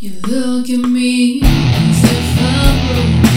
You look at me as if I'm broken.